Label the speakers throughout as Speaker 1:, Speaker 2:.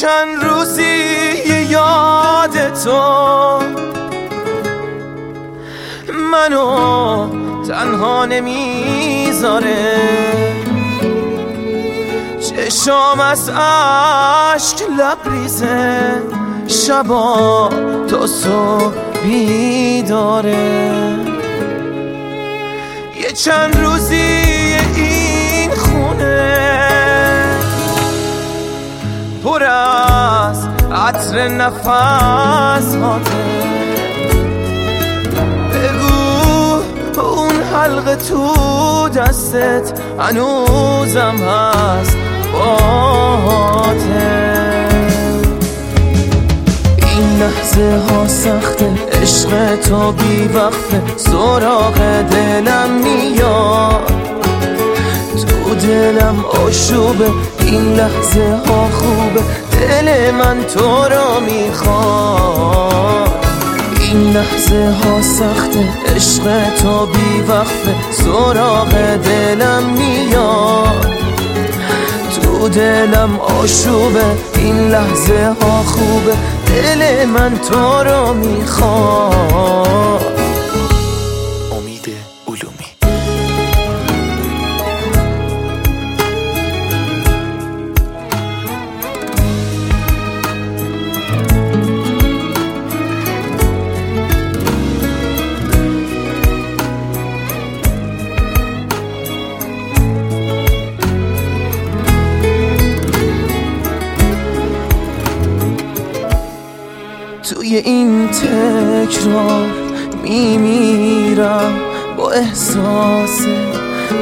Speaker 1: چند روزی یاد تو. منو تنها نمی‌ذاره. چشام از عشق لبریزه. شبا تا صبح بیداره. یه چند روزی عطر نفس بگو اون حلقه تو دستت هنوزم هست باته این لحظه ها سخته عشق تو بی وقفه سراغ دلم میاد. دلم آشوبه. این لحظه ها خوبه. دل من تو را می‌خواد. این لحظه ها سخته. عشق تو بی وقفه. سراغ دلم میاد. تو دلم آشوبه. این لحظه ها خوبه. دل من تو رو می‌خواد. توی این تکرار میمیرم با احساس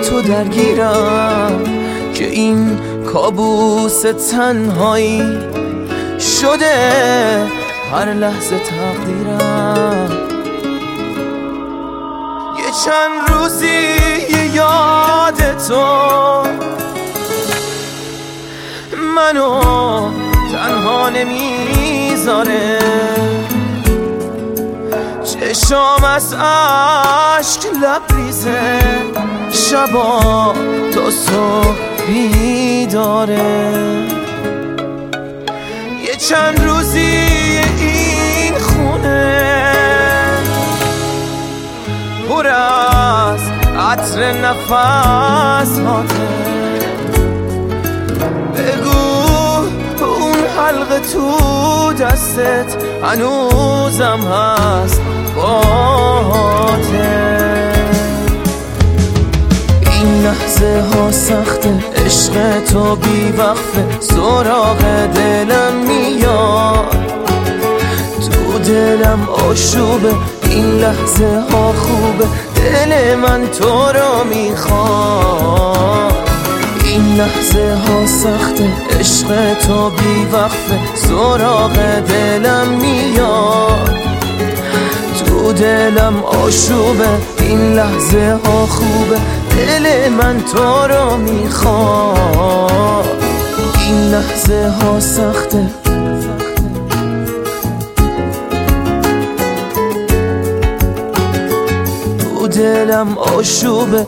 Speaker 1: تو درگیرم که این کابوس تنهایی شده. هر لحظه تقدیرم. یه چند روزی یاد تو. منو تنها نمی‌ذاره. چشام از عشق لبریزه. شبا تا صبح بیداره یه چند روزی این خونه. پر از عطر نفس هاته بگو اون حلقه تو دستت هنوزم هست. باته این لحظه ها سخته عشق تو بی وقفه. سراغ دلم میاد. تو دلم آشوبه این لحظه ها خوبه. دل من تو رو می‌خواد. این لحظه ها سخته عشق تو بی وقفه. سراغ دلم میاد. دلم آشوبه این لحظه ها خوبه دل من تو رو می‌خواد. این لحظه ها سخته. تو دلم آشوبه.